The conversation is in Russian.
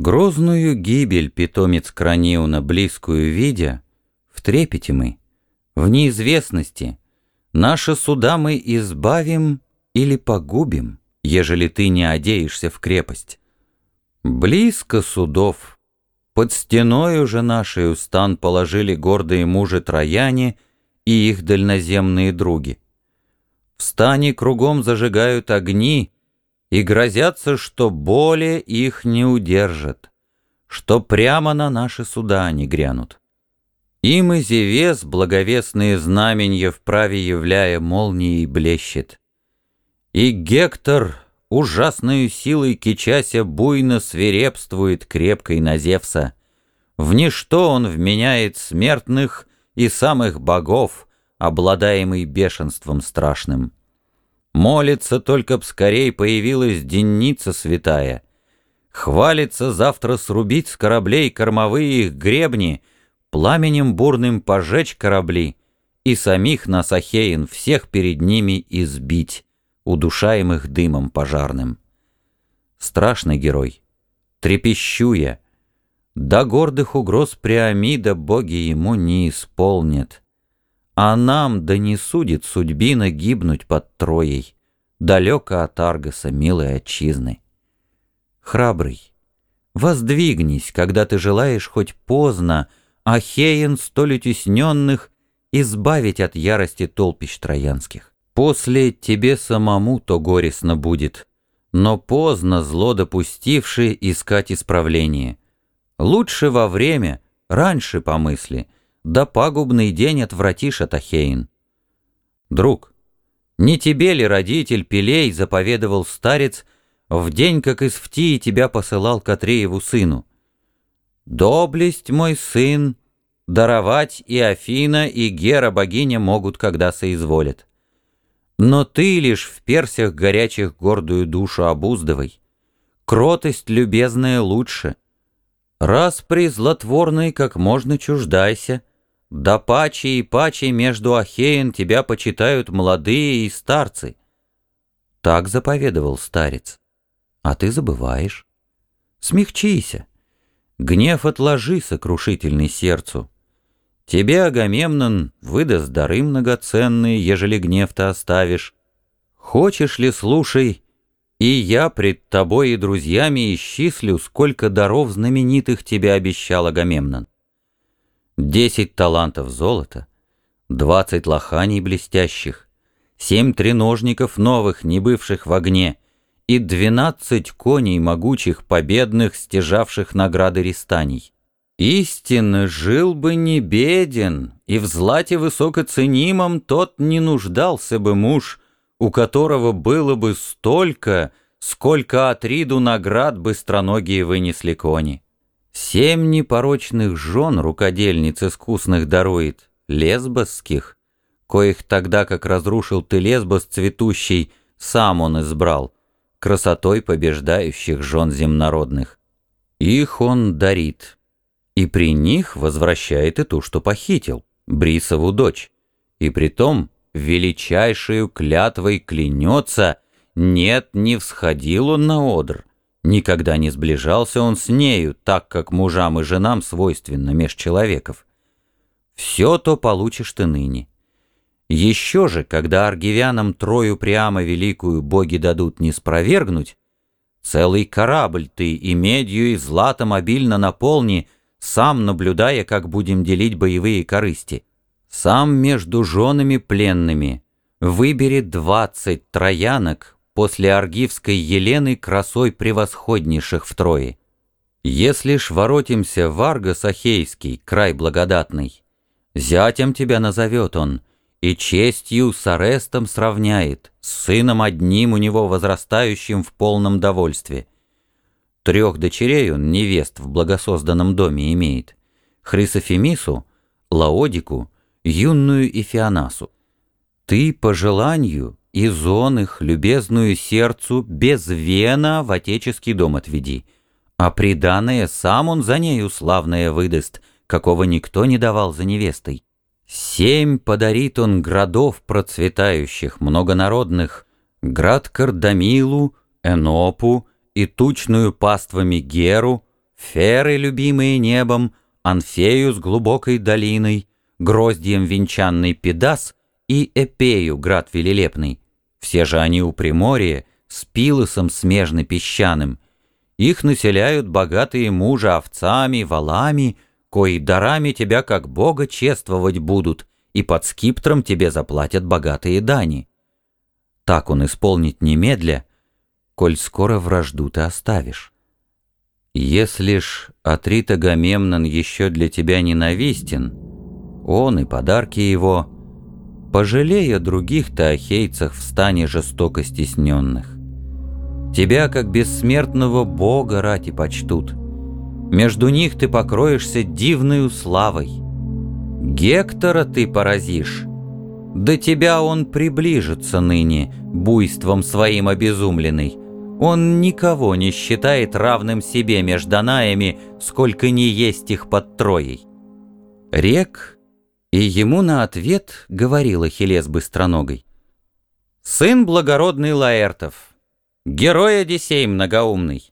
Грозную гибель питомец Краниуна близкую видя, В трепете мы, в неизвестности, Наши суда мы избавим или погубим, Ежели ты не одеешься в крепость. Близко судов, под стеной уже нашей стан положили гордые мужи Трояне и их дальноземные други. В стане кругом зажигают огни, и грозятся, что более их не удержат, что прямо на наши суда они грянут. Им и Зевес благовестные знаменья вправе являя молнией блещет. И Гектор, ужасную силой кичася, буйно свирепствует крепкой на Зевса. В ничто он вменяет смертных и самых богов, обладаемый бешенством страшным. Молится, только б скорей появилась денница святая. Хвалится завтра срубить с кораблей кормовые их гребни, пламенем бурным пожечь корабли и самих нас, Ахеин, всех перед ними избить, удушаемых дымом пожарным. Страшный герой, трепещу я, до гордых угроз Приамида боги ему не исполнят. А нам да не судит судьбина гибнуть под Троей, Далеко от Аргоса, милой отчизны. Храбрый, воздвигнись, когда ты желаешь хоть поздно Ахеен столь утесненных избавить от ярости толпищ троянских. После тебе самому то горестно будет, но поздно зло допустивший искать исправление. Лучше во время, раньше помысли — да пагубный день отвратишь от Ахейн. Друг, не тебе ли родитель Пелей заповедовал старец в день, как из Фтии тебя посылал к Атрееву сыну? Доблесть, мой сын, даровать и Афина, и Гера богиня могут, когда соизволят. Но ты лишь в персях горячих гордую душу обуздывай. Кротость любезная лучше. Раз при злотворной как можно чуждайся — да паче и паче между Ахеен тебя почитают молодые и старцы. Так заповедовал старец. А ты забываешь. Смягчися. Гнев отложи, сокрушительный сердцу. Тебе, Агамемнон, выдаст дары многоценные, ежели гнев-то оставишь. Хочешь ли, слушай, и я пред тобой и друзьями исчислю, сколько даров знаменитых тебе обещал Агамемнон. Десять талантов золота, двадцать лоханий блестящих, семь треножников новых, не бывших в огне, и двенадцать коней могучих, победных, стяжавших награды рестаний. Истинно жил бы не беден, и в злате высокоценимом тот не нуждался бы муж, у которого было бы столько, сколько Атриду наград быстроногие вынесли кони. Семь непорочных жен рукодельниц искусных дарует, лесбосских, коих тогда, как разрушил ты лесбос цветущий, сам он избрал, красотой побеждающих жен земнородных. Их он дарит, и при них возвращает и ту, что похитил, Брисову дочь, и притом величайшую клятвой клянется, нет, не всходил он на одр, Никогда не сближался он с нею, так как мужам и женам свойственно меж человеков. Все то получишь ты ныне. Еще же, когда аргивянам Трою прямо великую боги дадут не спровергнуть, целый корабль ты и медью, и златом обильно наполни, сам наблюдая, как будем делить боевые корысти. Сам между женами пленными выбери двадцать троянок, после аргивской Елены красой превосходнейших втрое. Если ж воротимся в Аргос Ахейский, край благодатный, зятем тебя назовет он, и честью с Арестом сравняет, с сыном одним у него возрастающим в полном довольстве. Трех дочерей он, невест, в благосозданном доме имеет. Хрисофемису, Лаодику, юную Ифианасу. Ты по желанию и зон их, любезную сердцу, без вена в отеческий дом отведи. А приданное сам он за нею славное выдаст, какого никто не давал за невестой. Семь подарит он городов процветающих, многонародных, град Кардамилу, Энопу и тучную паствами Геру, Феры, любимые небом, Анфею с глубокой долиной, Гроздьем венчанный Педас и Эпею, град велилепный. Все же они у Приморья, с Пилосом смежно песчаным. Их населяют богатые мужа овцами, валами, кои дарами тебя как бога чествовать будут, и под скиптром тебе заплатят богатые дани. Так он исполнит немедля, коль скоро вражду ты оставишь. Если ж Атрит Агамемнон еще для тебя ненавистен, он и подарки его, пожалея других ты ахейцах в стане жестоко стесненных. Тебя, как бессмертного бога, рати почтут. Между них ты покроешься дивною славой. Гектора ты поразишь. До тебя он приближится ныне, буйством своим обезумленный. Он никого не считает равным себе между Данаями, сколько не есть их под Троей. Рек, и ему на ответ говорил Ахиллес быстроногой. «Сын благородный Лаэртов, герой Одиссей многоумный,